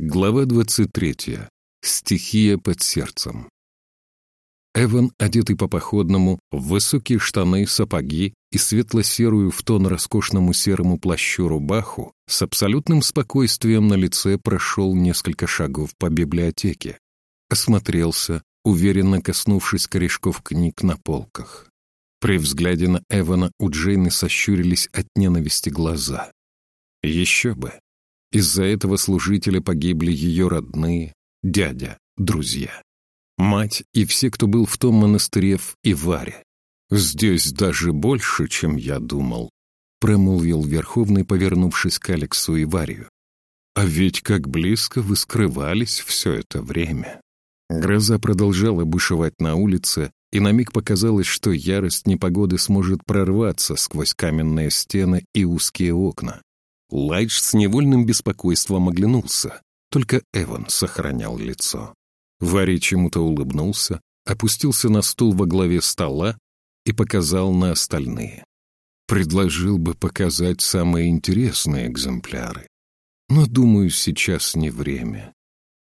Глава 23. Стихия под сердцем. Эван, одетый по-походному, в высокие штаны, сапоги и светло-серую в тон роскошному серому плащу рубаху, с абсолютным спокойствием на лице прошел несколько шагов по библиотеке. Осмотрелся, уверенно коснувшись корешков книг на полках. При взгляде на Эвана у Джейны сощурились от ненависти глаза. Еще бы. Из-за этого служителя погибли ее родные, дядя, друзья, мать и все, кто был в том монастыре в Иваре. «Здесь даже больше, чем я думал», — промолвил Верховный, повернувшись к Алексу и Варию. «А ведь как близко вы скрывались все это время». Гроза продолжала бушевать на улице, и на миг показалось, что ярость непогоды сможет прорваться сквозь каменные стены и узкие окна. Лайдж с невольным беспокойством оглянулся. Только Эван сохранял лицо. Варри чему-то улыбнулся, опустился на стул во главе стола и показал на остальные. Предложил бы показать самые интересные экземпляры. Но, думаю, сейчас не время.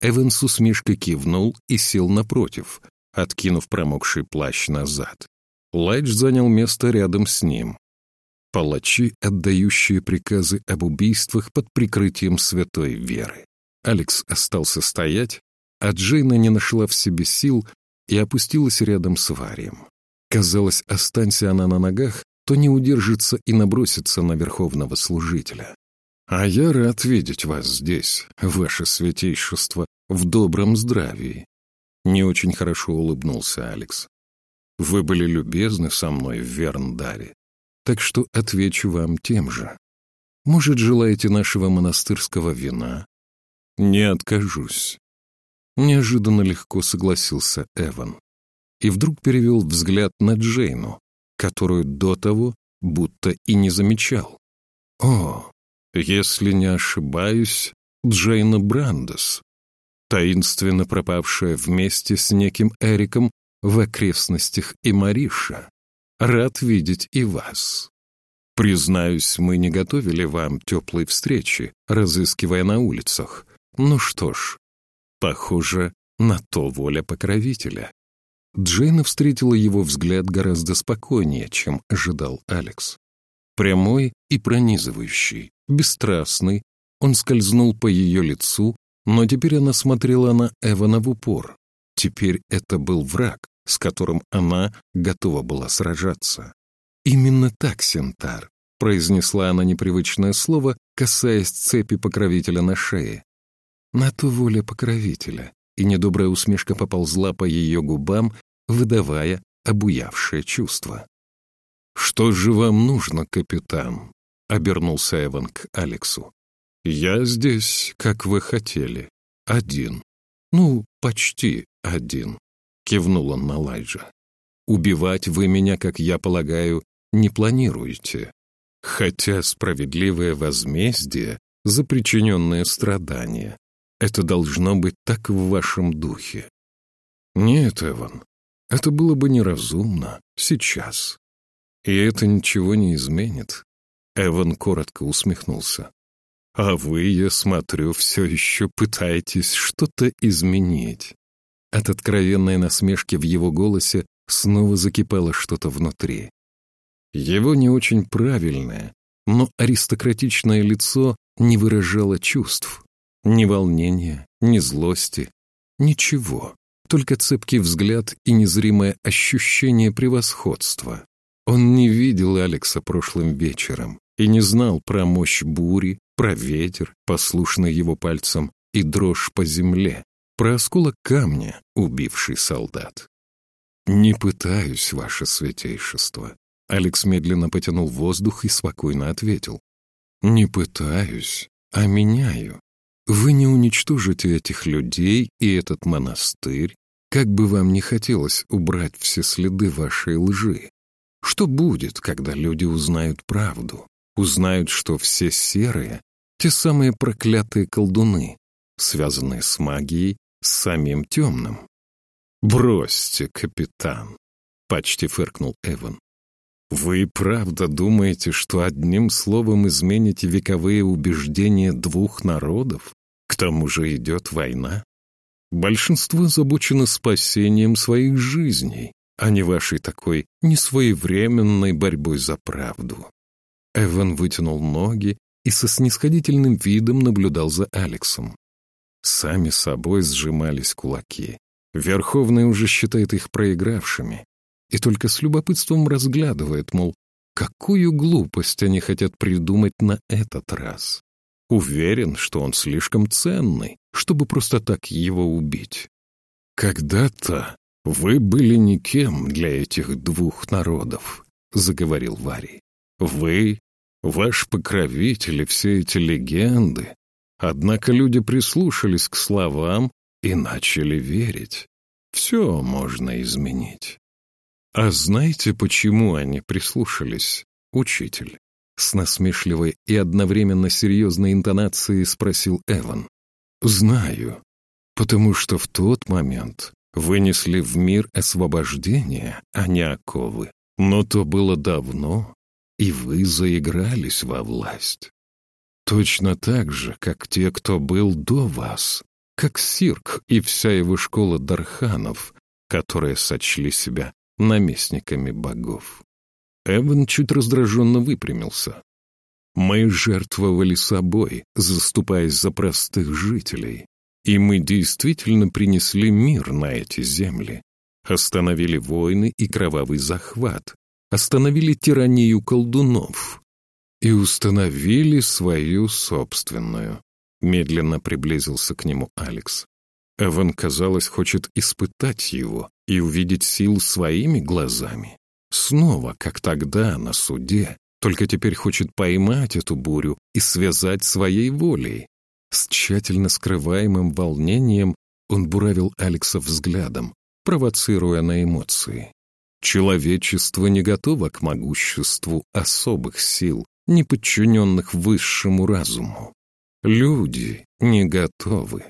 Эван с усмешкой кивнул и сел напротив, откинув промокший плащ назад. Лайдж занял место рядом с ним. Палачи, отдающие приказы об убийствах под прикрытием святой веры. Алекс остался стоять, а Джейна не нашла в себе сил и опустилась рядом с Варием. Казалось, останься она на ногах, то не удержится и набросится на верховного служителя. «А я рад видеть вас здесь, ваше святейшество, в добром здравии», — не очень хорошо улыбнулся Алекс. «Вы были любезны со мной в Верндаре так что отвечу вам тем же. Может, желаете нашего монастырского вина? Не откажусь. Неожиданно легко согласился Эван. И вдруг перевел взгляд на Джейну, которую до того будто и не замечал. О, если не ошибаюсь, Джейна Брандес, таинственно пропавшая вместе с неким Эриком в окрестностях Имариша. Рад видеть и вас. Признаюсь, мы не готовили вам теплой встречи, разыскивая на улицах. Ну что ж, похоже, на то воля покровителя. Джейна встретила его взгляд гораздо спокойнее, чем ожидал Алекс. Прямой и пронизывающий, бесстрастный, он скользнул по ее лицу, но теперь она смотрела на Эвана в упор. Теперь это был враг, с которым она готова была сражаться. «Именно так, Сентар», — произнесла она непривычное слово, касаясь цепи покровителя на шее. На то воля покровителя, и недобрая усмешка поползла по ее губам, выдавая обуявшее чувство. «Что же вам нужно, капитан?» — обернулся Эван к Алексу. «Я здесь, как вы хотели, один. Ну, почти один кивнул он на Лайджа. «Убивать вы меня, как я полагаю, не планируете. Хотя справедливое возмездие за причиненное страдание — это должно быть так в вашем духе. Нет, Эван, это было бы неразумно сейчас. И это ничего не изменит. Эван коротко усмехнулся. А вы, я смотрю, все еще пытаетесь что-то изменить. От откровенной насмешки в его голосе снова закипало что-то внутри. Его не очень правильное, но аристократичное лицо не выражало чувств. Ни волнения, ни злости, ничего. Только цепкий взгляд и незримое ощущение превосходства. Он не видел Алекса прошлым вечером и не знал про мощь бури, про ветер, послушный его пальцам, и дрожь по земле, про осколок камня, убивший солдат. «Не пытаюсь, ваше святейшество», — Алекс медленно потянул воздух и спокойно ответил. «Не пытаюсь, а меняю. Вы не уничтожите этих людей и этот монастырь, как бы вам не хотелось убрать все следы вашей лжи. Что будет, когда люди узнают правду, узнают, что все серые — те самые проклятые колдуны, связанные с магией с самим темным. «Бросьте, капитан», — почти фыркнул Эван. «Вы правда думаете, что одним словом измените вековые убеждения двух народов? К тому же идет война. Большинство озабочено спасением своих жизней, а не вашей такой несвоевременной борьбой за правду. Эван вытянул ноги и со снисходительным видом наблюдал за Алексом. Сами собой сжимались кулаки. Верховный уже считает их проигравшими и только с любопытством разглядывает, мол, какую глупость они хотят придумать на этот раз. Уверен, что он слишком ценный, чтобы просто так его убить. Когда-то вы были никем для этих двух народов, заговорил Варий. Вы, ваш покровитель и все эти легенды. Однако люди прислушались к словам и начали верить. Все можно изменить. А знаете, почему они прислушались, учитель? С насмешливой и одновременно серьезной интонацией спросил Эван. «Знаю, потому что в тот момент вынесли в мир освобождение, а не оковы. Но то было давно, и вы заигрались во власть. Точно так же, как те, кто был до вас, как Сирк и вся его школа Дарханов, которые сочли себя наместниками богов. Эван чуть раздраженно выпрямился. Мы жертвовали собой, заступаясь за простых жителей, и мы действительно принесли мир на эти земли, остановили войны и кровавый захват, остановили тиранию колдунов и установили свою собственную. Медленно приблизился к нему Алекс. Эван, казалось, хочет испытать его и увидеть силу своими глазами. Снова, как тогда, на суде, только теперь хочет поймать эту бурю и связать своей волей. С тщательно скрываемым волнением он буравил Алекса взглядом, провоцируя на эмоции. Человечество не готово к могуществу особых сил, не подчиненных высшему разуму. Люди не готовы.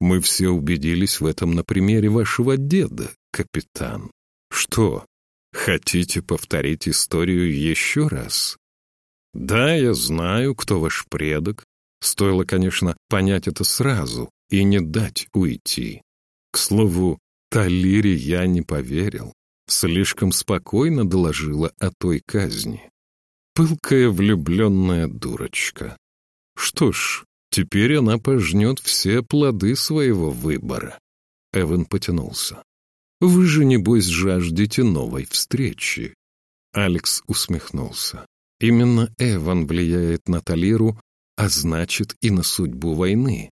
Мы все убедились в этом на примере вашего деда, капитан. Что, хотите повторить историю еще раз? Да, я знаю, кто ваш предок. Стоило, конечно, понять это сразу и не дать уйти. К слову, Талире я не поверил. Слишком спокойно доложила о той казни. Пылкая влюбленная дурочка. Что ж, Теперь она пожнет все плоды своего выбора. Эван потянулся. «Вы же, небось, жаждете новой встречи». Алекс усмехнулся. Именно Эван влияет на Талиру, а значит и на судьбу войны.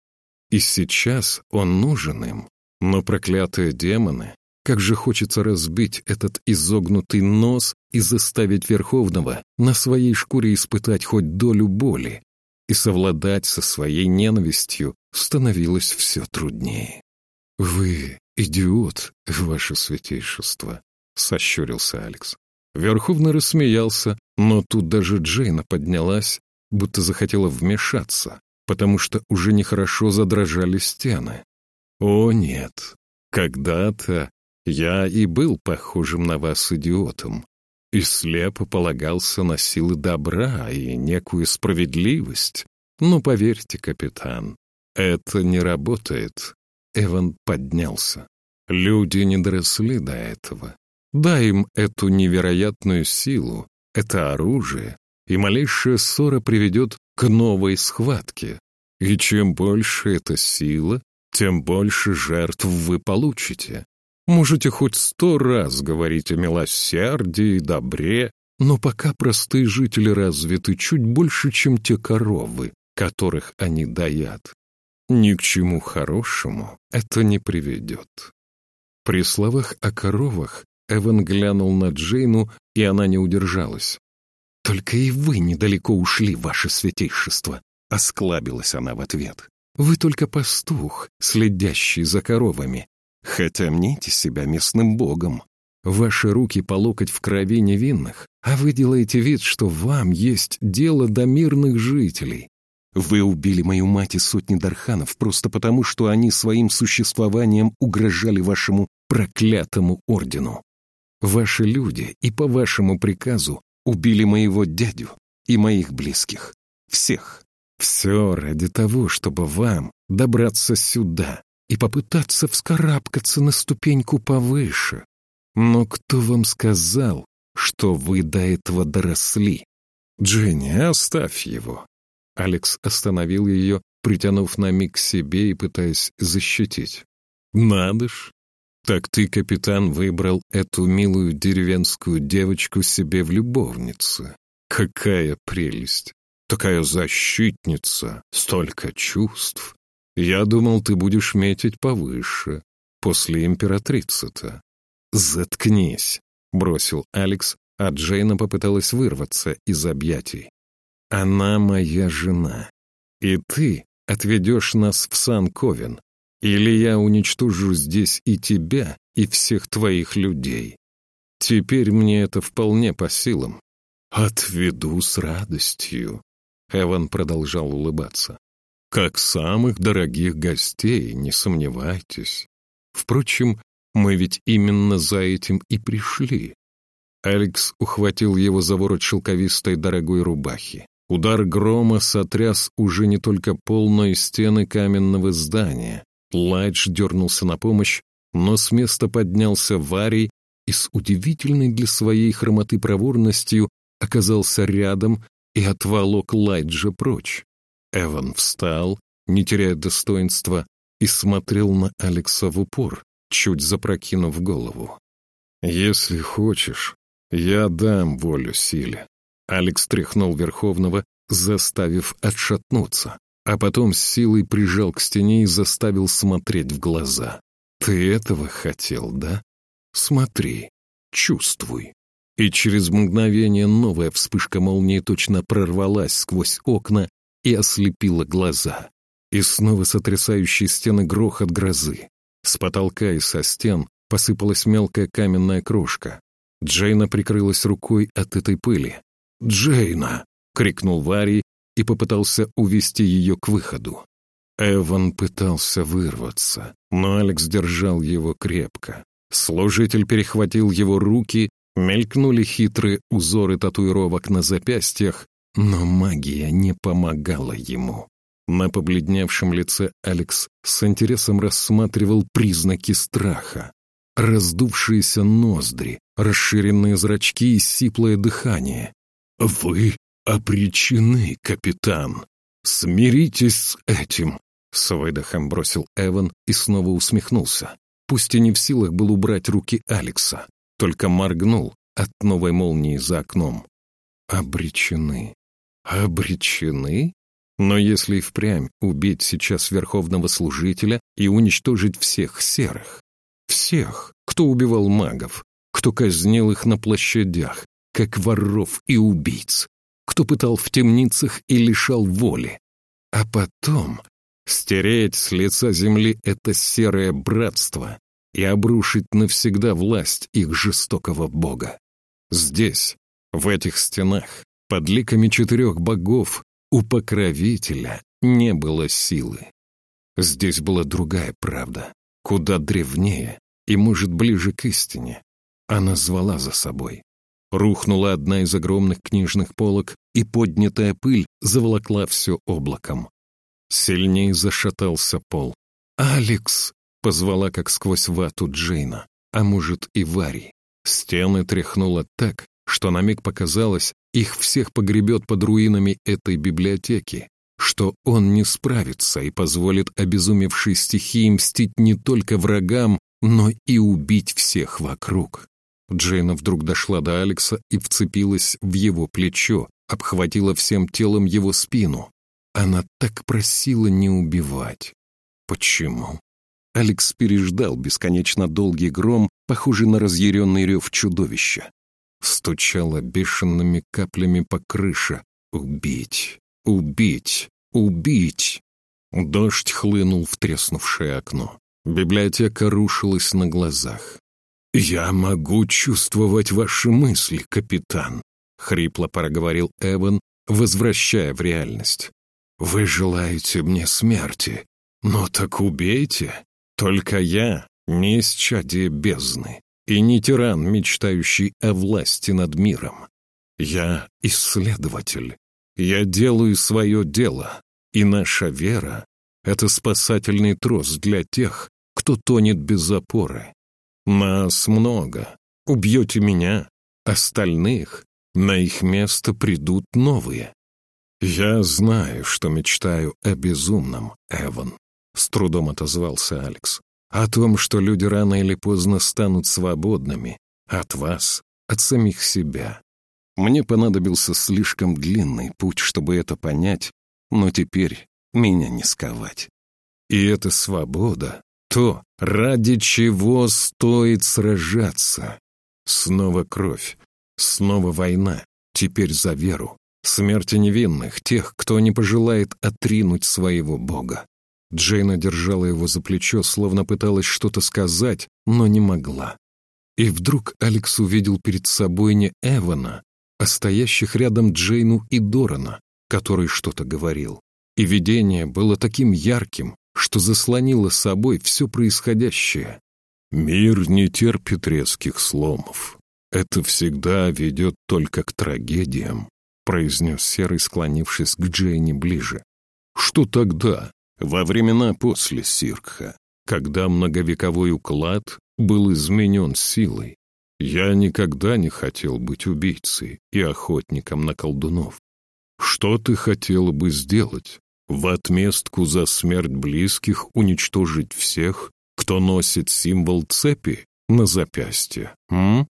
И сейчас он нужен им. Но проклятые демоны, как же хочется разбить этот изогнутый нос и заставить Верховного на своей шкуре испытать хоть долю боли и совладать со своей ненавистью становилось все труднее. «Вы идиот, ваше святейшество», — сощурился Алекс. Верховный рассмеялся, но тут даже Джейна поднялась, будто захотела вмешаться, потому что уже нехорошо задрожали стены. «О, нет, когда-то я и был похожим на вас идиотом, и слепо полагался на силы добра и некую справедливость. Но поверьте, капитан, это не работает. Эван поднялся. Люди не доросли до этого. Дай им эту невероятную силу, это оружие, и малейшая ссора приведет к новой схватке. И чем больше эта сила, тем больше жертв вы получите. Можете хоть сто раз говорить о милосердии добре, но пока простые жители развиты чуть больше, чем те коровы, которых они даят. Ни к чему хорошему это не приведет. При словах о коровах Эван глянул на Джейну, и она не удержалась. «Только и вы недалеко ушли, ваше святейшество!» — осклабилась она в ответ. «Вы только пастух, следящий за коровами, Хотя мните себя местным богом. Ваши руки по локоть в крови невинных, а вы делаете вид, что вам есть дело до мирных жителей. Вы убили мою мать и сотни дарханов просто потому, что они своим существованием угрожали вашему проклятому ордену. Ваши люди и по вашему приказу убили моего дядю и моих близких. Всех. Все ради того, чтобы вам добраться сюда и попытаться вскарабкаться на ступеньку повыше. Но кто вам сказал, что вы до этого доросли? Дженни, оставь его. Алекс остановил ее, притянув на миг к себе и пытаясь защитить. Надо ж. Так ты, капитан, выбрал эту милую деревенскую девочку себе в любовнице. Какая прелесть! Такая защитница, столько чувств. Я думал, ты будешь метить повыше, после императрицы-то. Заткнись, бросил Алекс, а Джейна попыталась вырваться из объятий. Она моя жена, и ты отведешь нас в Сан-Ковен, или я уничтожу здесь и тебя, и всех твоих людей. Теперь мне это вполне по силам. Отведу с радостью. Эван продолжал улыбаться. «Как самых дорогих гостей, не сомневайтесь. Впрочем, мы ведь именно за этим и пришли». Алекс ухватил его за ворот шелковистой дорогой рубахи. Удар грома сотряс уже не только пол, но и стены каменного здания. Лайдж дернулся на помощь, но с места поднялся Варий и с удивительной для своей хромоты проворностью оказался рядом и отволок Лайджа прочь. Эван встал, не теряя достоинства, и смотрел на Алекса в упор, чуть запрокинув голову. «Если хочешь, я дам волю силе». Алекс тряхнул Верховного, заставив отшатнуться, а потом с силой прижал к стене и заставил смотреть в глаза. «Ты этого хотел, да? Смотри, чувствуй». И через мгновение новая вспышка молнии точно прорвалась сквозь окна и ослепила глаза. И снова сотрясающие стены грохот грозы. С потолка и со стен посыпалась мелкая каменная крошка. Джейна прикрылась рукой от этой пыли. «Джейна!» — крикнул Варий и попытался увести ее к выходу. Эван пытался вырваться, но Алекс держал его крепко. Служитель перехватил его руки Мелькнули хитрые узоры татуировок на запястьях, но магия не помогала ему. На побледневшем лице Алекс с интересом рассматривал признаки страха. Раздувшиеся ноздри, расширенные зрачки и сиплое дыхание. «Вы обречены, капитан. Смиритесь с этим!» С выдохом бросил Эван и снова усмехнулся. Пусть и не в силах был убрать руки Алекса только моргнул от новой молнии за окном. Обречены. Обречены? Но если впрямь убить сейчас верховного служителя и уничтожить всех серых, всех, кто убивал магов, кто казнил их на площадях, как воров и убийц, кто пытал в темницах и лишал воли, а потом стереть с лица земли это серое братство, и обрушить навсегда власть их жестокого бога. Здесь, в этих стенах, под ликами четырех богов, у покровителя не было силы. Здесь была другая правда, куда древнее и, может, ближе к истине. Она звала за собой. Рухнула одна из огромных книжных полок, и поднятая пыль заволокла все облаком. Сильнее зашатался пол. «Алекс!» Позвала, как сквозь вату Джейна, а может и Вари. Стены тряхнуло так, что на миг показалось, их всех погребет под руинами этой библиотеки, что он не справится и позволит обезумевшей стихии мстить не только врагам, но и убить всех вокруг. Джейна вдруг дошла до Алекса и вцепилась в его плечо, обхватила всем телом его спину. Она так просила не убивать. Почему? Алекс переждал бесконечно долгий гром, похожий на разъяренный рев чудовища. Стучало бешеными каплями по крыше. «Убить! Убить! Убить!» Дождь хлынул в треснувшее окно. Библиотека рушилась на глазах. «Я могу чувствовать ваши мысли, капитан», — хрипло проговорил Эван, возвращая в реальность. «Вы желаете мне смерти, но так убейте. Только я не исчадие бездны и не тиран, мечтающий о власти над миром. Я исследователь. Я делаю свое дело, И наша вера — это спасательный трос для тех, кто тонет без опоры. Нас много. Убьете меня, остальных, на их место придут новые. Я знаю, что мечтаю о безумном, Эван, с трудом отозвался Алекс. О том, что люди рано или поздно станут свободными. От вас, от самих себя. Мне понадобился слишком длинный путь, чтобы это понять, но теперь меня не сковать. И эта свобода — то, ради чего стоит сражаться. Снова кровь, снова война, теперь за веру. Смерти невинных, тех, кто не пожелает отринуть своего бога. Джейна держала его за плечо, словно пыталась что-то сказать, но не могла. И вдруг Алекс увидел перед собой не Эвана, а стоящих рядом Джейну и Дорана, который что-то говорил. И видение было таким ярким, что заслонило собой все происходящее. Мир не терпит резких сломов. Это всегда ведет только к трагедиям, произнес Серый, склонившись к Джейне ближе. Что тогда, во времена после Сиркха, когда многовековой уклад был изменен силой? Я никогда не хотел быть убийцей и охотником на колдунов. Что ты хотела бы сделать? В отместку за смерть близких уничтожить всех, кто носит символ цепи на запястье, м?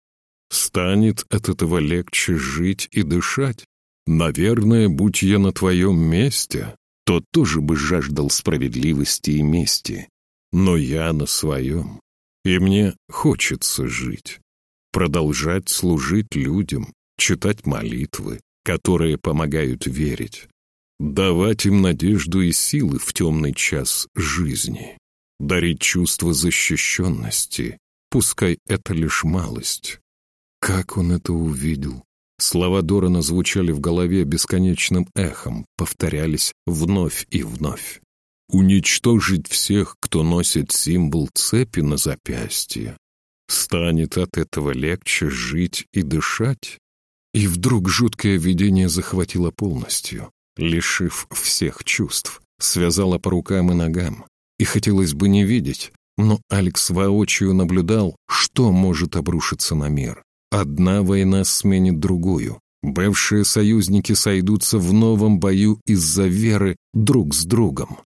Станет от этого легче жить и дышать? Наверное, будь я на твоем месте, то тоже бы жаждал справедливости и мести. Но я на своем, и мне хочется жить продолжать служить людям, читать молитвы, которые помогают верить, давать им надежду и силы в темный час жизни, дарить чувство защищенности, пускай это лишь малость. Как он это увидел? Слова Дорана звучали в голове бесконечным эхом, повторялись вновь и вновь. Уничтожить всех, кто носит символ цепи на запястье, Станет от этого легче жить и дышать? И вдруг жуткое видение захватило полностью, лишив всех чувств, связало по рукам и ногам. И хотелось бы не видеть, но Алекс воочию наблюдал, что может обрушиться на мир. Одна война сменит другую. Бывшие союзники сойдутся в новом бою из-за веры друг с другом.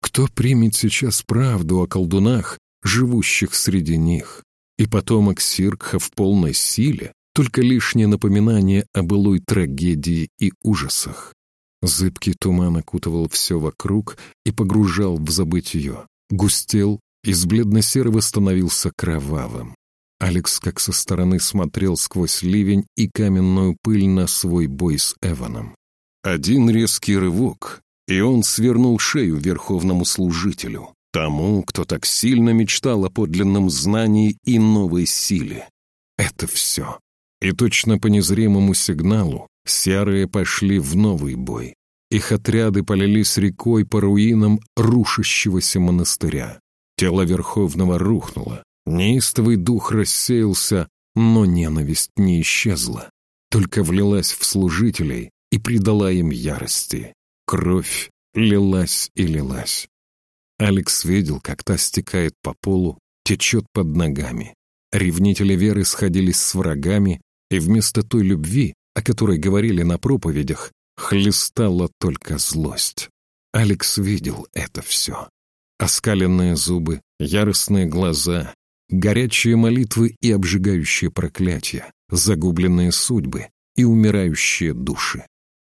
Кто примет сейчас правду о колдунах, живущих среди них? и потомок Сиркха в полной силе, только лишнее напоминание о былой трагедии и ужасах. Зыбкий туман окутывал все вокруг и погружал в забытье. Густел, из бледно-серого становился кровавым. Алекс как со стороны смотрел сквозь ливень и каменную пыль на свой бой с Эваном. Один резкий рывок, и он свернул шею верховному служителю. Тому, кто так сильно мечтал о подлинном знании и новой силе. Это все. И точно по незримому сигналу серые пошли в новый бой. Их отряды полились рекой по руинам рушащегося монастыря. Тело Верховного рухнуло. Неистовый дух рассеялся, но ненависть не исчезла, только влилась в служителей и придала им ярости. Кровь лилась и лилась. Алекс видел, как та стекает по полу, течет под ногами. Ревнители веры сходились с врагами, и вместо той любви, о которой говорили на проповедях, хлестала только злость. Алекс видел это все. Оскаленные зубы, яростные глаза, горячие молитвы и обжигающие проклятия, загубленные судьбы и умирающие души.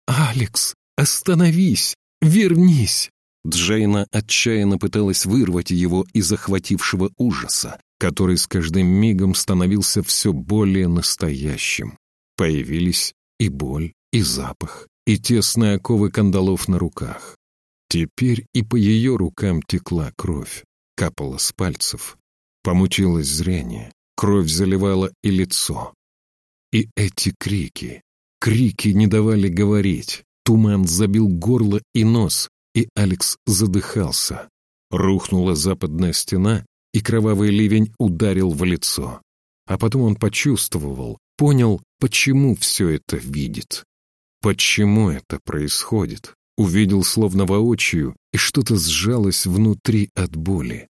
«Алекс, остановись! Вернись!» Джейна отчаянно пыталась вырвать его из захватившего ужаса, который с каждым мигом становился все более настоящим. Появились и боль, и запах, и тесные оковы кандалов на руках. Теперь и по ее рукам текла кровь, капала с пальцев. Помутилось зрение, кровь заливала и лицо. И эти крики, крики не давали говорить. Туман забил горло и нос, и Алекс задыхался. Рухнула западная стена, и кровавый ливень ударил в лицо. А потом он почувствовал, понял, почему все это видит. Почему это происходит? увидел словно воочию, и что-то сжалось внутри от боли.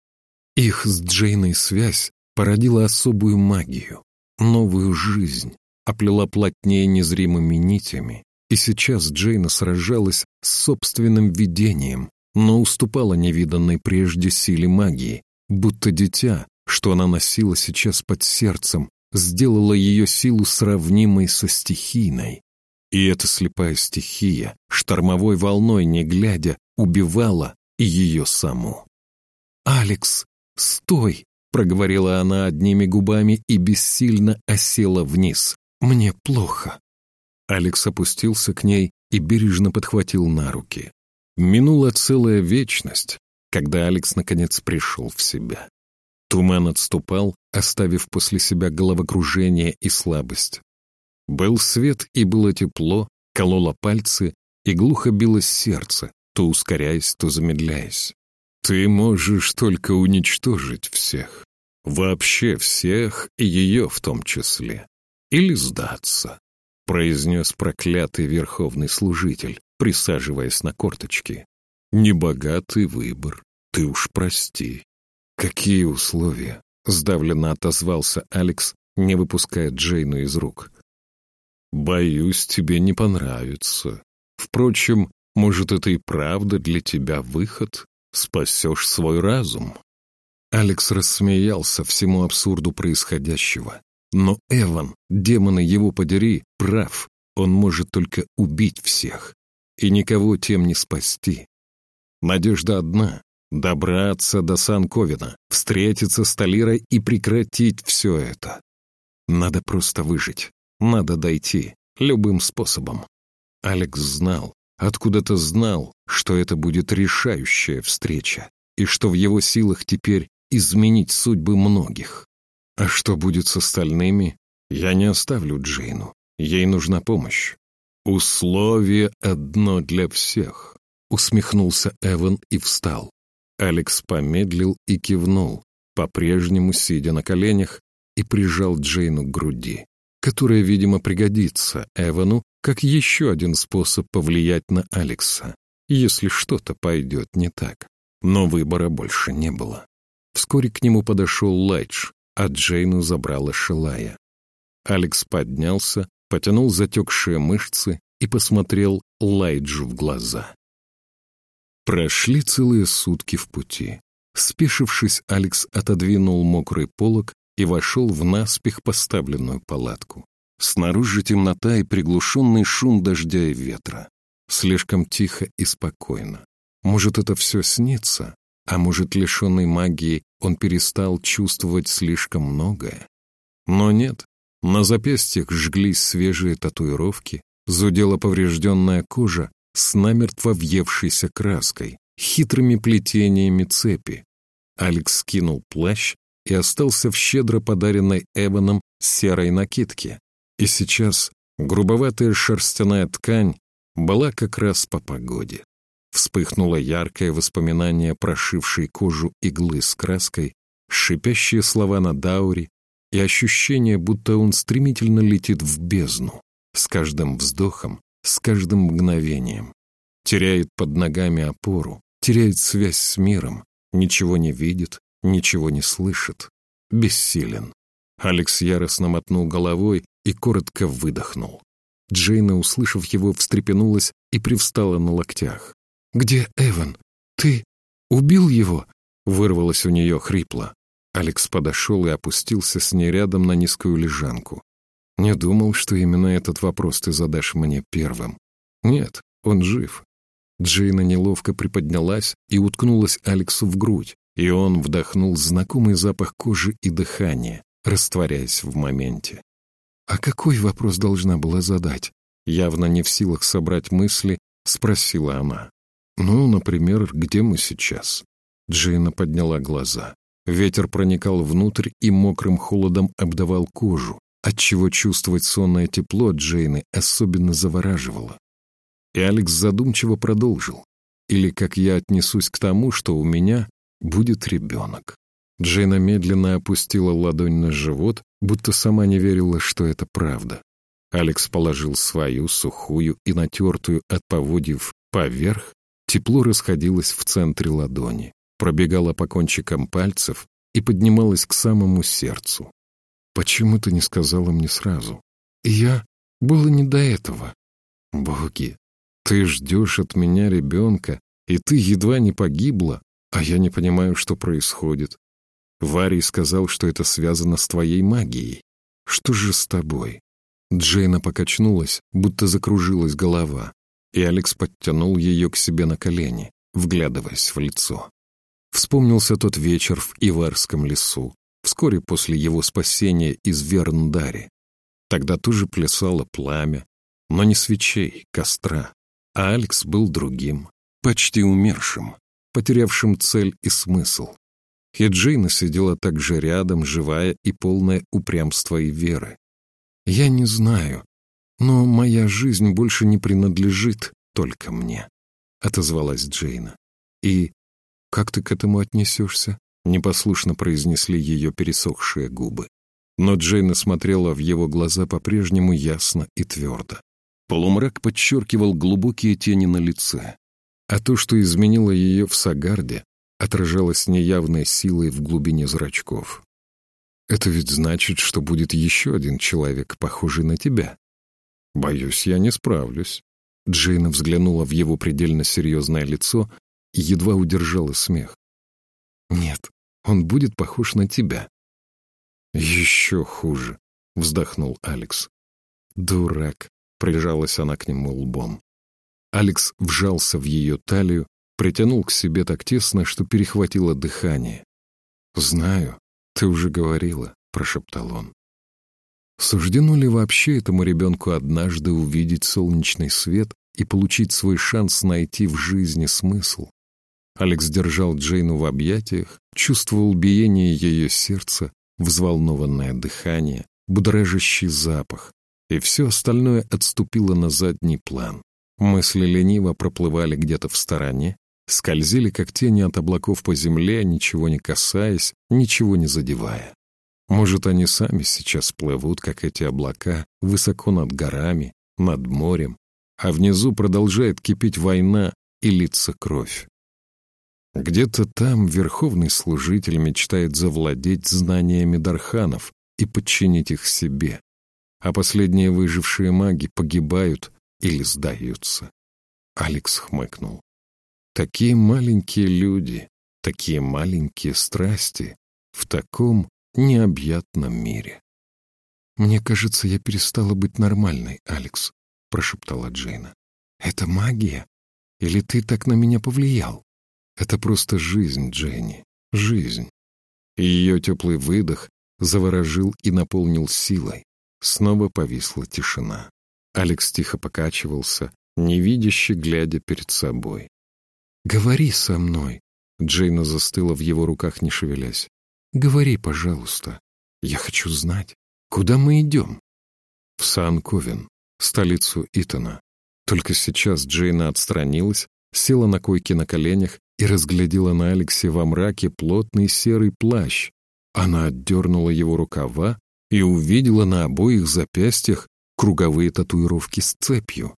Их с Джейной связь породила особую магию, новую жизнь, оплела плотнее незримыми нитями, и сейчас Джейна сражалась с собственным видением, но уступала невиданной прежде силе магии, будто дитя, что она носила сейчас под сердцем, сделала ее силу сравнимой со стихийной. И эта слепая стихия, штормовой волной не глядя, убивала и ее саму. «Алекс, стой!» — проговорила она одними губами и бессильно осела вниз. «Мне плохо». Алекс опустился к ней и бережно подхватил на руки. Минула целая вечность, когда Алекс наконец пришел в себя. Туман отступал, оставив после себя головокружение и слабость. Был свет и было тепло, кололо пальцы и глухо билось сердце, то ускоряясь, то замедляясь. Ты можешь только уничтожить всех. Вообще всех, и ее в том числе. Или сдаться, произнес проклятый верховный служитель, присаживаясь на корточки. Небогатый выбор, ты уж прости. Какие условия? Сдавленно отозвался Алекс, не выпуская Джейну из рук. Боюсь, тебе не понравится. Впрочем, может, это и правда для тебя выход? Спасешь свой разум?» Алекс рассмеялся всему абсурду происходящего. Но Эван, демоны его подери, прав. Он может только убить всех. И никого тем не спасти. Надежда одна — добраться до Сан-Ковина, встретиться с Талирой и прекратить все это. Надо просто выжить. Надо дойти. Любым способом. Алекс знал, откуда-то знал, что это будет решающая встреча, и что в его силах теперь изменить судьбы многих. А что будет с остальными? Я не оставлю Джейну. Ей нужна помощь. Условие одно для всех. Усмехнулся Эван и встал. Алекс помедлил и кивнул, по-прежнему сидя на коленях, и прижал Джейну к груди, которая, видимо, пригодится Эвану как еще один способ повлиять на Алекса, если что-то пойдет не так. Но выбора больше не было. Вскоре к нему подошел Лайдж, а Джейну забрала Шилая. Алекс поднялся, потянул затекшие мышцы и посмотрел Лайджу в глаза. Прошли целые сутки в пути. Спешившись, Алекс отодвинул мокрый полог и вошел в наспех поставленную палатку. Снаружи темнота и приглушенный шум дождя и ветра. Слишком тихо и спокойно. Может, это все снится, а может, лишенный магии, он перестал чувствовать слишком многое. Но нет, на запястьях жглись свежие татуировки, зудела поврежденная кожа с намертво въевшейся краской, хитрыми плетениями цепи. Алекс скинул плащ и остался в щедро подаренной Эваном серой накидке, и сейчас грубоватая шерстяная ткань была как раз по погоде. Вспыхнуло яркое воспоминание прошившей кожу иглы с краской, шипящие слова на дауре и ощущение, будто он стремительно летит в бездну, с каждым вздохом, с каждым мгновением. Теряет под ногами опору, теряет связь с миром, ничего не видит, ничего не слышит, бессилен. Алекс яростно мотнул головой и коротко выдохнул. Джейна, услышав его, встрепенулась и привстала на локтях. «Где Эван? Ты убил его?» Вырвалось у нее хрипло. Алекс подошел и опустился с ней рядом на низкую лежанку. «Не думал, что именно этот вопрос ты задашь мне первым. Нет, он жив». Джейна неловко приподнялась и уткнулась Алексу в грудь, и он вдохнул знакомый запах кожи и дыхания, растворяясь в моменте. «А какой вопрос должна была задать?» Явно не в силах собрать мысли, спросила она. «Ну, например, где мы сейчас?» Джейна подняла глаза. Ветер проникал внутрь и мокрым холодом обдавал кожу, отчего чувствовать сонное тепло Джейны особенно завораживало. И Алекс задумчиво продолжил. «Или как я отнесусь к тому, что у меня будет ребенок?» Джейна медленно опустила ладонь на живот, будто сама не верила, что это правда. Алекс положил свою сухую и натертую от поводьев Поверх тепло расходилось в центре ладони, пробегало по кончикам пальцев и поднималось к самому сердцу. «Почему ты не сказала мне сразу?» «Я... Было не до этого». «Боги, ты ждешь от меня ребенка, и ты едва не погибла, а я не понимаю, что происходит. Варий сказал, что это связано с твоей магией. Что же с тобой?» Джейна покачнулась, будто закружилась голова, и Алекс подтянул ее к себе на колени, вглядываясь в лицо. Вспомнился тот вечер в Иварском лесу, вскоре после его спасения из Верндари. Тогда тоже плясало пламя, но не свечей, костра, а Алекс был другим, почти умершим, потерявшим цель и смысл. И Джейна сидела так же рядом, живая и полная упрямства и веры. «Я не знаю, но моя жизнь больше не принадлежит только мне», — отозвалась Джейна. «И как ты к этому отнесешься?» — непослушно произнесли ее пересохшие губы. Но Джейна смотрела в его глаза по-прежнему ясно и твердо. Полумрак подчеркивал глубокие тени на лице, а то, что изменило ее в Сагарде, отражалось неявной силой в глубине зрачков. «Это ведь значит, что будет еще один человек, похожий на тебя». «Боюсь, я не справлюсь». Джейна взглянула в его предельно серьезное лицо и едва удержала смех. «Нет, он будет похож на тебя». «Еще хуже», — вздохнул Алекс. «Дурак», — прижалась она к нему лбом. Алекс вжался в ее талию, притянул к себе так тесно, что перехватило дыхание. «Знаю, ты уже говорила», — прошептал он. Суждено ли вообще этому ребенку однажды увидеть солнечный свет и получить свой шанс найти в жизни смысл? Алекс держал Джейну в объятиях, чувствовал биение ее сердца, взволнованное дыхание, будоражащий запах, и все остальное отступило на задний план. Мысли лениво проплывали где-то в стороне, скользили как тени от облаков по земле, ничего не касаясь, ничего не задевая. Может, они сами сейчас плывут, как эти облака, высоко над горами, над морем, а внизу продолжает кипеть война и литься кровь. Где-то там верховный служитель мечтает завладеть знаниями Дарханов и подчинить их себе, а последние выжившие маги погибают или сдаются. Алекс хмыкнул. Такие маленькие люди, такие маленькие страсти в таком необъятном мире. «Мне кажется, я перестала быть нормальной, Алекс», — прошептала Джейна. «Это магия? Или ты так на меня повлиял?» Это просто жизнь, Дженни, жизнь. И ее теплый выдох заворожил и наполнил силой. Снова повисла тишина. Алекс тихо покачивался, невидяще глядя перед собой. «Говори со мной!» Джейна застыла в его руках, не шевелясь. «Говори, пожалуйста. Я хочу знать, куда мы идем?» «В Сан-Ковен, столицу Итана». Только сейчас Джейна отстранилась, села на койке на коленях и разглядела на Алексе во мраке плотный серый плащ. Она отдернула его рукава и увидела на обоих запястьях круговые татуировки с цепью.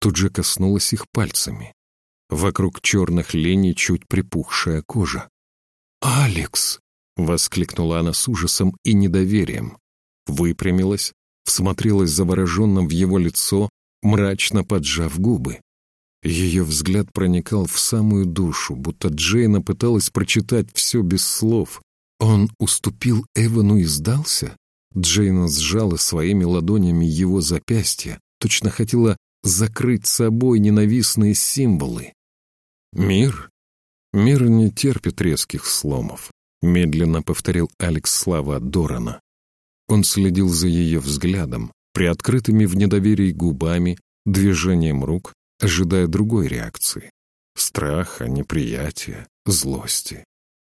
Тут же коснулась их пальцами. Вокруг черных линий чуть припухшая кожа. «Алекс!» — воскликнула она с ужасом и недоверием. Выпрямилась, всмотрелась завороженным в его лицо, мрачно поджав губы. Ее взгляд проникал в самую душу, будто Джейна пыталась прочитать все без слов. Он уступил Эвану и сдался? Джейна сжала своими ладонями его запястья, точно хотела закрыть собой ненавистные символы. «Мир? Мир не терпит резких сломов», — медленно повторил Алекс слова Дорана. Он следил за ее взглядом, приоткрытыми в недоверии губами, движением рук, ожидая другой реакции. Страха, неприятия, злости.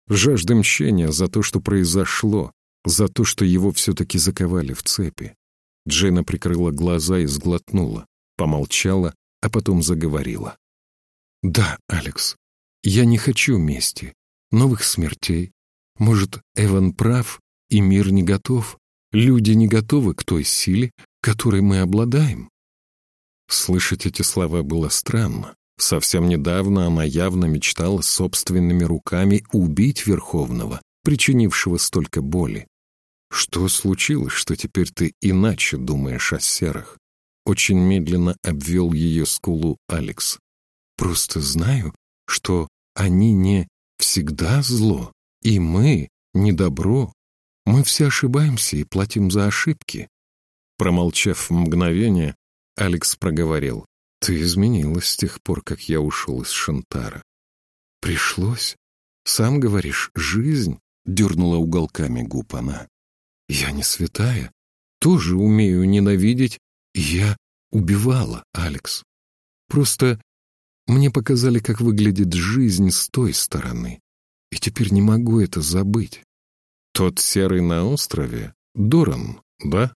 Жажда мщения за то, что произошло, за то, что его все-таки заковали в цепи. Джейна прикрыла глаза и сглотнула, помолчала, а потом заговорила. «Да, Алекс, я не хочу мести, новых смертей. Может, Эван прав, и мир не готов? Люди не готовы к той силе, которой мы обладаем?» Слышать эти слова было странно, Совсем недавно она явно мечтала собственными руками убить Верховного, причинившего столько боли. Что случилось, что теперь ты иначе думаешь о серых? Очень медленно обвел ее скулу Алекс. Просто знаю, что они не всегда зло, и мы не добро. Мы все ошибаемся и платим за ошибки. Промолчав мгновение, Алекс проговорил. Ты изменилась с тех пор, как я ушел из Шантара. Пришлось. Сам говоришь, жизнь, дернула уголками губ она. Я не святая, тоже умею ненавидеть, я убивала, Алекс. Просто мне показали, как выглядит жизнь с той стороны, и теперь не могу это забыть. Тот серый на острове — Доран, да?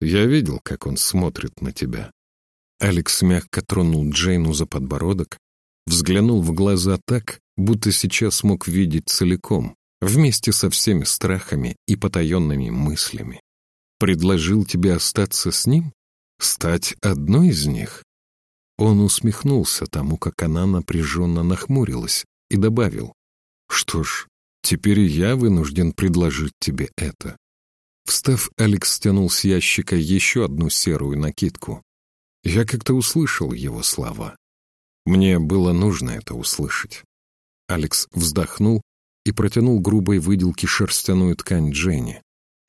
Я видел, как он смотрит на тебя. Алекс мягко тронул Джейну за подбородок, взглянул в глаза так, будто сейчас мог видеть целиком, вместе со всеми страхами и потаенными мыслями. Предложил тебе остаться с ним? Стать одной из них? Он усмехнулся тому, как она напряженно нахмурилась, и добавил, «Что ж, теперь я вынужден предложить тебе это». Встав, Алекс стянул с ящика еще одну серую накидку. Я как-то услышал его слова. Мне было нужно это услышать. Алекс вздохнул и протянул грубой выделки шерстяную ткань Дженни.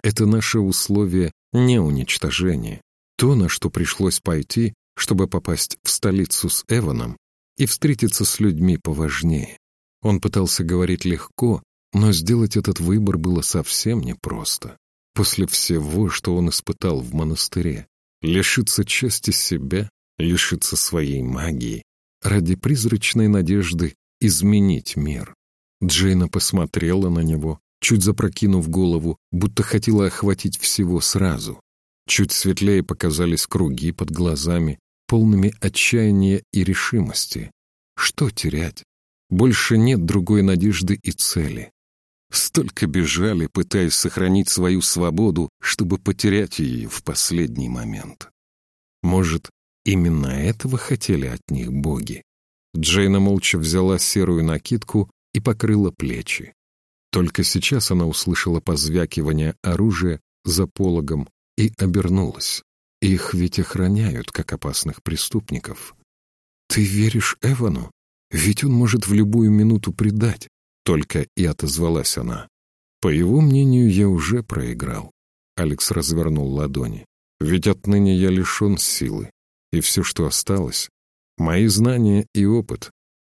Это наше условие не уничтожение. То, на что пришлось пойти, чтобы попасть в столицу с Эваном и встретиться с людьми поважнее. Он пытался говорить легко, но сделать этот выбор было совсем непросто. После всего, что он испытал в монастыре, лишиться части себя, лишиться своей магии, ради призрачной надежды изменить мир. Джейна посмотрела на него, чуть запрокинув голову, будто хотела охватить всего сразу. Чуть светлее показались круги под глазами, полными отчаяния и решимости. Что терять? Больше нет другой надежды и цели. Столько бежали, пытаясь сохранить свою свободу, чтобы потерять ее в последний момент. Может, именно этого хотели от них боги? Джейна молча взяла серую накидку и покрыла плечи. Только сейчас она услышала позвякивание оружия за пологом и обернулась. Их ведь охраняют, как опасных преступников. «Ты веришь Эвану? Ведь он может в любую минуту предать», — только и отозвалась она. «По его мнению, я уже проиграл». Алекс развернул ладони. «Ведь отныне я лишен силы, и все, что осталось — мои знания и опыт.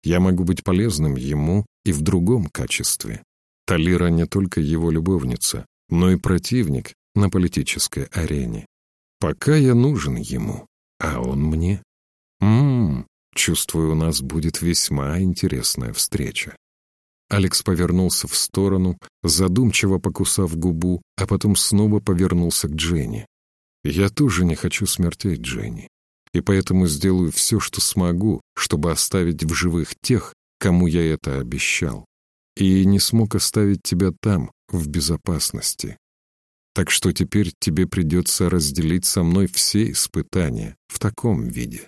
Я могу быть полезным ему и в другом качестве. Талира не только его любовница, но и противник на политической арене. Пока я нужен ему, а он мне. Ммм, чувствую, у нас будет весьма интересная встреча. Алекс повернулся в сторону, задумчиво покусав губу, а потом снова повернулся к Дженни. «Я тоже не хочу смертей, Дженни, и поэтому сделаю все, что смогу, чтобы оставить в живых тех, кому я это обещал. И не смог оставить тебя там, в безопасности. Так что теперь тебе придется разделить со мной все испытания в таком виде».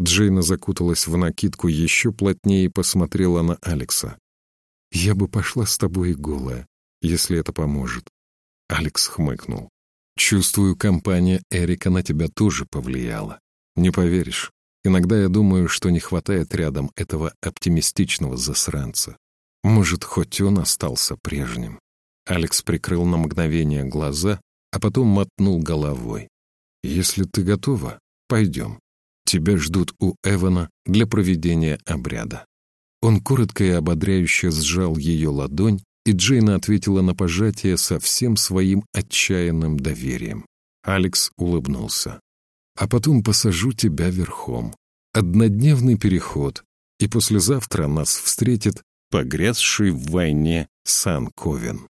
Джейна закуталась в накидку еще плотнее и посмотрела на Алекса. «Я бы пошла с тобой голая, если это поможет». Алекс хмыкнул. «Чувствую, компания Эрика на тебя тоже повлияла. Не поверишь, иногда я думаю, что не хватает рядом этого оптимистичного засранца. Может, хоть он остался прежним». Алекс прикрыл на мгновение глаза, а потом мотнул головой. «Если ты готова, пойдем. Тебя ждут у Эвана для проведения обряда». Он коротко и ободряюще сжал ее ладонь, и Джейна ответила на пожатие со всем своим отчаянным доверием. Алекс улыбнулся. «А потом посажу тебя верхом. Однодневный переход, и послезавтра нас встретит погрязший в войне Сан-Ковен».